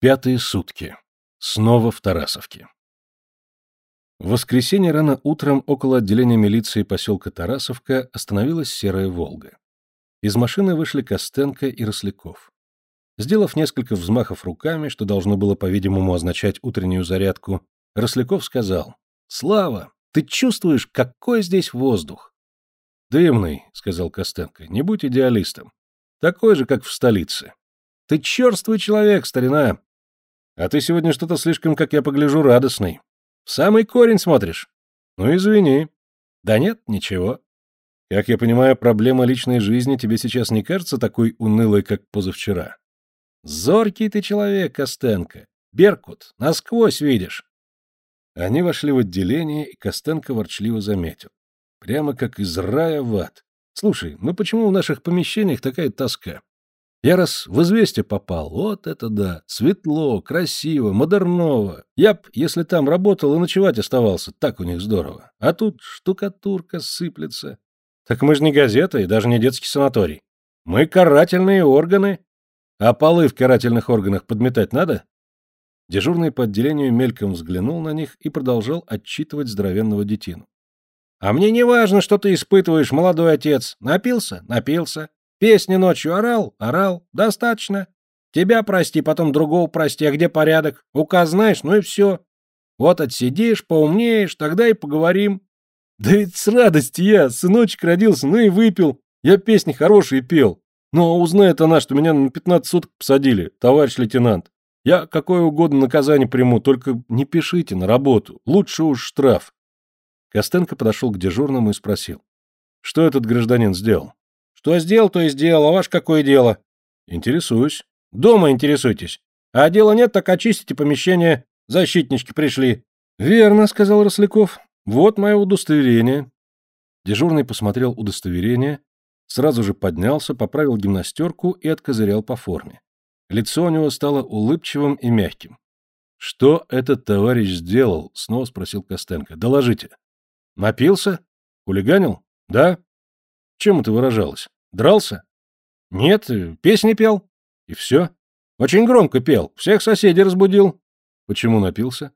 Пятые сутки. Снова в Тарасовке. В воскресенье рано утром около отделения милиции поселка Тарасовка остановилась серая «Волга». Из машины вышли Костенко и Росляков. Сделав несколько взмахов руками, что должно было, по-видимому, означать утреннюю зарядку, Росляков сказал, «Слава, ты чувствуешь, какой здесь воздух?» «Дымный», — сказал Костенко, — «не будь идеалистом. Такой же, как в столице». «Ты черствый человек, старина. А ты сегодня что-то слишком, как я погляжу, радостный. В самый корень смотришь. Ну, извини. Да нет, ничего. Как я понимаю, проблема личной жизни тебе сейчас не кажется такой унылой, как позавчера? Зоркий ты человек, Костенко. Беркут, насквозь видишь. Они вошли в отделение, и Костенко ворчливо заметил. Прямо как из рая в ад. Слушай, ну почему в наших помещениях такая тоска? Я раз в известие попал, вот это да, светло, красиво, модерново. Я б, если там работал и ночевать оставался, так у них здорово. А тут штукатурка сыплется. Так мы же не газета и даже не детский санаторий. Мы карательные органы. А полы в карательных органах подметать надо? Дежурный по отделению мельком взглянул на них и продолжал отчитывать здоровенного детину. — А мне не важно, что ты испытываешь, молодой отец. Напился? Напился. Песни ночью орал? Орал. Достаточно. Тебя прости, потом другого прости. А где порядок? Указ знаешь, ну и все. Вот отсидишь, поумнеешь, тогда и поговорим. Да ведь с радости я, сыночек родился, ну и выпил. Я песни хорошие пел. Но узнает она, что меня на 15 суток посадили, товарищ лейтенант. Я какое угодно наказание приму, только не пишите на работу. Лучше уж штраф. Костенко подошел к дежурному и спросил. Что этот гражданин сделал? Что сделал, то и сделал, а ваш какое дело? Интересуюсь. Дома интересуйтесь. А дела нет, так очистите помещение. Защитнички пришли. Верно, сказал Росляков. Вот мое удостоверение. Дежурный посмотрел удостоверение, сразу же поднялся, поправил гимнастерку и откозырял по форме. Лицо у него стало улыбчивым и мягким. «Что этот товарищ сделал?» — снова спросил Костенко. «Доложите». «Напился? Хулиганил? Да?» Чем это выражалось? Дрался? Нет, песни пел. И все. Очень громко пел, всех соседей разбудил. Почему напился?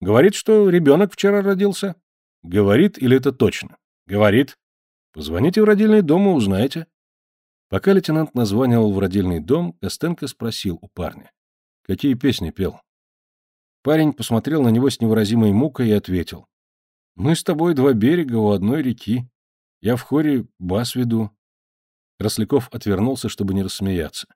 Говорит, что ребенок вчера родился. Говорит или это точно? Говорит. Позвоните в родильный дом и узнаете. Пока лейтенант названивал в родильный дом, Костенко спросил у парня. Какие песни пел? Парень посмотрел на него с невыразимой мукой и ответил. Мы с тобой два берега у одной реки. Я в хоре бас веду. Росляков отвернулся, чтобы не рассмеяться.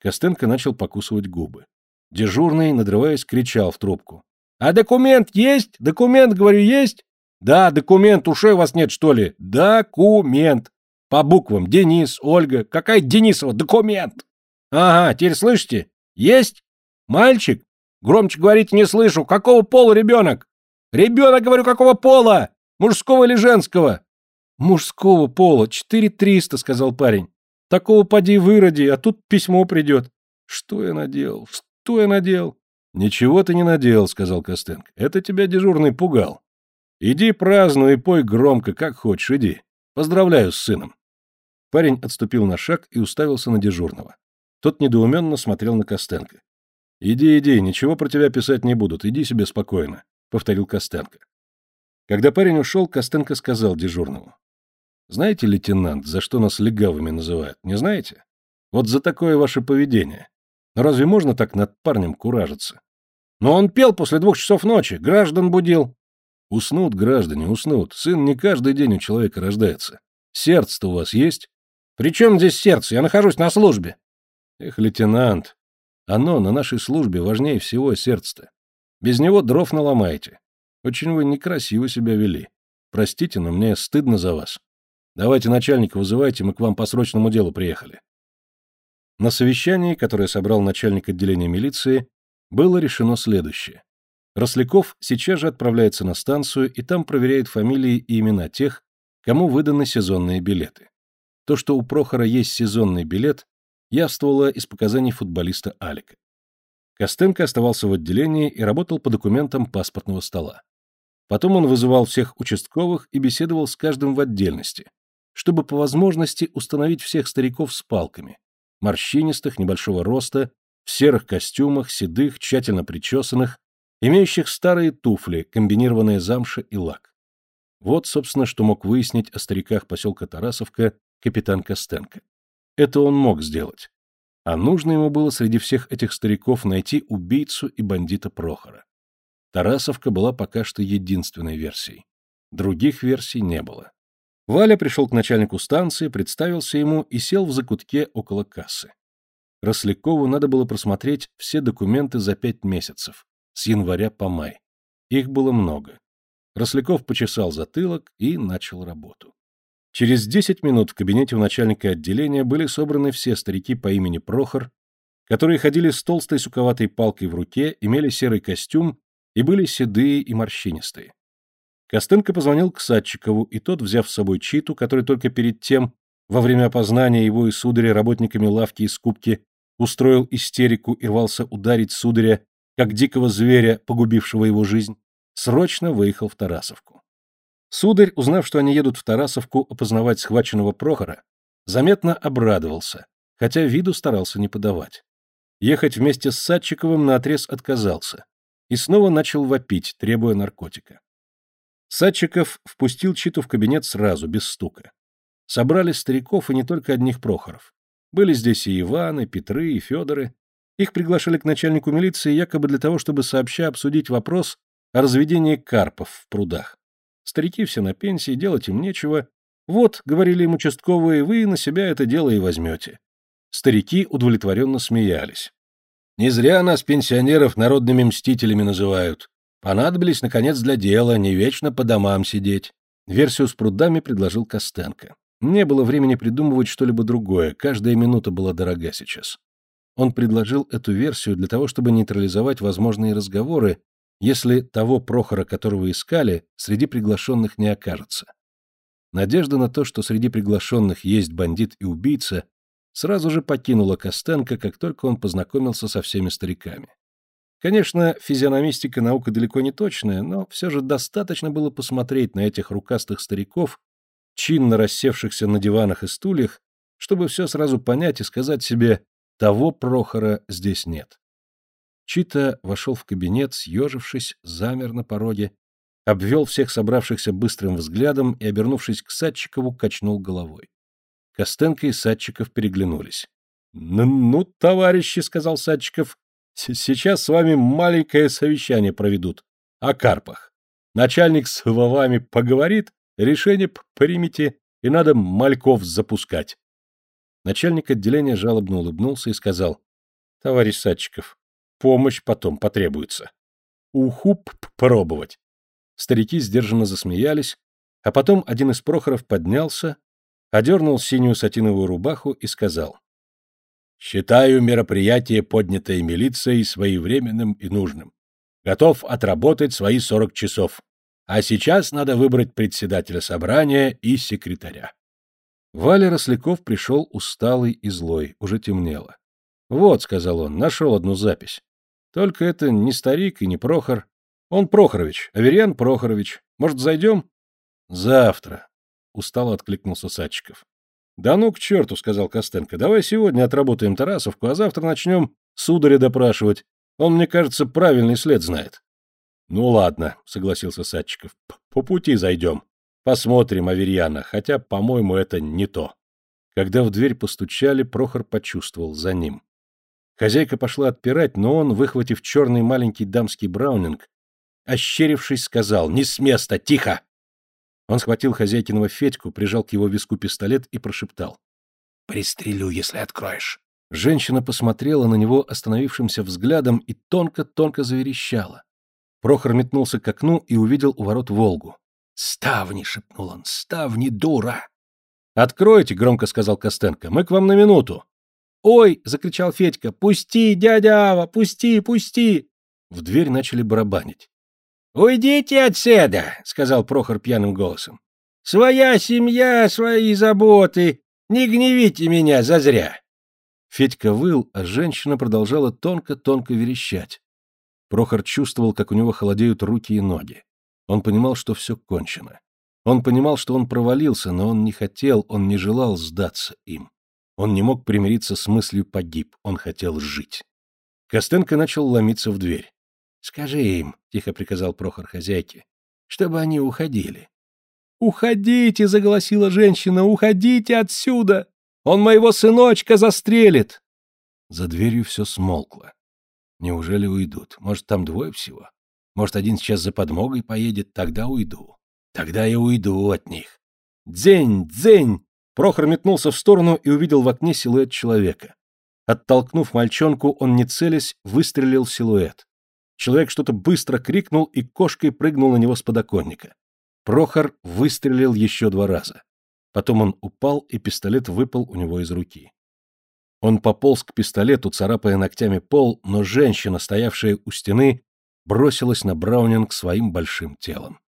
Костенко начал покусывать губы. Дежурный, надрываясь, кричал в трубку. — А документ есть? Документ, говорю, есть? — Да, документ, ушей у вас нет, что ли? — Документ. По буквам. Денис, Ольга. Какая Денисова? Документ. Ага, теперь слышите? Есть? Мальчик? Громче говорите, не слышу. Какого пола ребенок? Ребенок, говорю, какого пола? Мужского или женского? «Мужского пола, четыре триста», — сказал парень. «Такого поди выроди, а тут письмо придет». «Что я наделал? Что я наделал?» «Ничего ты не наделал», — сказал Костенко. «Это тебя дежурный пугал. Иди празднуй и пой громко, как хочешь, иди. Поздравляю с сыном». Парень отступил на шаг и уставился на дежурного. Тот недоуменно смотрел на Костенко. «Иди, иди, ничего про тебя писать не будут, иди себе спокойно», — повторил Костенко. Когда парень ушел, Костенко сказал дежурному. Знаете, лейтенант, за что нас легавыми называют? Не знаете? Вот за такое ваше поведение. Но разве можно так над парнем куражиться? Но он пел после двух часов ночи, граждан будил. Уснут граждане, уснут. Сын не каждый день у человека рождается. Сердце-то у вас есть? При чем здесь сердце? Я нахожусь на службе. Эх, лейтенант, оно на нашей службе важнее всего сердце-то. Без него дров наломаете. Очень вы некрасиво себя вели. Простите, но мне стыдно за вас. Давайте начальника вызывайте, мы к вам по срочному делу приехали. На совещании, которое собрал начальник отделения милиции, было решено следующее. Росляков сейчас же отправляется на станцию и там проверяет фамилии и имена тех, кому выданы сезонные билеты. То, что у Прохора есть сезонный билет, явствовало из показаний футболиста Алика. Костенко оставался в отделении и работал по документам паспортного стола. Потом он вызывал всех участковых и беседовал с каждым в отдельности, чтобы по возможности установить всех стариков с палками, морщинистых, небольшого роста, в серых костюмах, седых, тщательно причесанных, имеющих старые туфли, комбинированные замша и лак. Вот, собственно, что мог выяснить о стариках поселка Тарасовка капитан Костенко. Это он мог сделать. А нужно ему было среди всех этих стариков найти убийцу и бандита Прохора. Тарасовка была пока что единственной версией. Других версий не было. Валя пришел к начальнику станции, представился ему и сел в закутке около кассы. Рослякову надо было просмотреть все документы за пять месяцев, с января по май. Их было много. Росляков почесал затылок и начал работу. Через десять минут в кабинете у начальника отделения были собраны все старики по имени Прохор, которые ходили с толстой суковатой палкой в руке, имели серый костюм и были седые и морщинистые. Костенко позвонил к Садчикову, и тот, взяв с собой Читу, который только перед тем, во время опознания его и сударя работниками лавки и скупки, устроил истерику и рвался ударить сударя, как дикого зверя, погубившего его жизнь, срочно выехал в Тарасовку. Сударь, узнав, что они едут в Тарасовку опознавать схваченного Прохора, заметно обрадовался, хотя виду старался не подавать. Ехать вместе с Садчиковым наотрез отказался и снова начал вопить, требуя наркотика. Садчиков впустил Читу в кабинет сразу, без стука. Собрали стариков и не только одних Прохоров. Были здесь и Иваны, Петры, и Федоры. Их приглашали к начальнику милиции якобы для того, чтобы сообща обсудить вопрос о разведении карпов в прудах. Старики все на пенсии, делать им нечего. Вот, говорили им участковые, вы на себя это дело и возьмете. Старики удовлетворенно смеялись. Не зря нас, пенсионеров, народными мстителями называют. Понадобились, наконец, для дела, не вечно по домам сидеть. Версию с прудами предложил Костенко. Не было времени придумывать что-либо другое, каждая минута была дорога сейчас. Он предложил эту версию для того, чтобы нейтрализовать возможные разговоры, если того Прохора, которого искали, среди приглашенных не окажется. Надежда на то, что среди приглашенных есть бандит и убийца, сразу же покинула Костенко, как только он познакомился со всеми стариками. Конечно, физиономистика наука далеко не точная, но все же достаточно было посмотреть на этих рукастых стариков, чинно рассевшихся на диванах и стульях, чтобы все сразу понять и сказать себе «того Прохора здесь нет». Чита вошел в кабинет, съежившись, замер на пороге, обвел всех собравшихся быстрым взглядом и, обернувшись к Садчикову, качнул головой. Костенко и Садчиков переглянулись. «Ну, товарищи», — сказал Садчиков, Сейчас с вами маленькое совещание проведут. О карпах. Начальник с вами поговорит, решение примите, и надо мальков запускать. Начальник отделения жалобно улыбнулся и сказал. Товарищ Садчиков, помощь потом потребуется. Уху пробовать. Старики сдержанно засмеялись, а потом один из Прохоров поднялся, одернул синюю сатиновую рубаху и сказал. Считаю мероприятие, поднятое милицией, своевременным и нужным. Готов отработать свои 40 часов. А сейчас надо выбрать председателя собрания и секретаря. Валя Росляков пришел усталый и злой, уже темнело. «Вот», — сказал он, — нашел одну запись. «Только это не старик и не Прохор. Он Прохорович, Аверьян Прохорович. Может, зайдем?» «Завтра», — устало откликнулся Садчиков. «Да ну к черту», — сказал Костенко, — «давай сегодня отработаем Тарасовку, а завтра начнем сударя допрашивать. Он, мне кажется, правильный след знает». «Ну ладно», — согласился Садчиков, — «по пути зайдем. Посмотрим Аверьяна, хотя, по-моему, это не то». Когда в дверь постучали, Прохор почувствовал за ним. Хозяйка пошла отпирать, но он, выхватив черный маленький дамский браунинг, ощерившись, сказал «Не с места, тихо!» Он схватил хозяйкиного Федьку, прижал к его виску пистолет и прошептал. «Пристрелю, если откроешь». Женщина посмотрела на него остановившимся взглядом и тонко-тонко заверещала. Прохор метнулся к окну и увидел у ворот Волгу. «Ставни!» — шепнул он. «Ставни, дура!» «Откройте!» — громко сказал Костенко. «Мы к вам на минуту!» «Ой!» — закричал Федька. «Пусти, дядя Ава! Пусти, пусти!» В дверь начали барабанить. «Уйдите отседа!» — сказал Прохор пьяным голосом. «Своя семья, свои заботы. Не гневите меня зазря!» Федька выл, а женщина продолжала тонко-тонко верещать. Прохор чувствовал, как у него холодеют руки и ноги. Он понимал, что все кончено. Он понимал, что он провалился, но он не хотел, он не желал сдаться им. Он не мог примириться с мыслью «погиб», он хотел жить. Костенко начал ломиться в дверь. «Скажи им», — тихо приказал Прохор хозяйке, — «чтобы они уходили». «Уходите!» — заголосила женщина. «Уходите отсюда! Он моего сыночка застрелит!» За дверью все смолкло. Неужели уйдут? Может, там двое всего? Может, один сейчас за подмогой поедет? Тогда уйду. Тогда я уйду от них. «Дзень! Дзень!» Прохор метнулся в сторону и увидел в окне силуэт человека. Оттолкнув мальчонку, он, не целясь, выстрелил в силуэт. Человек что-то быстро крикнул и кошкой прыгнул на него с подоконника. Прохор выстрелил еще два раза. Потом он упал, и пистолет выпал у него из руки. Он пополз к пистолету, царапая ногтями пол, но женщина, стоявшая у стены, бросилась на Браунинг своим большим телом.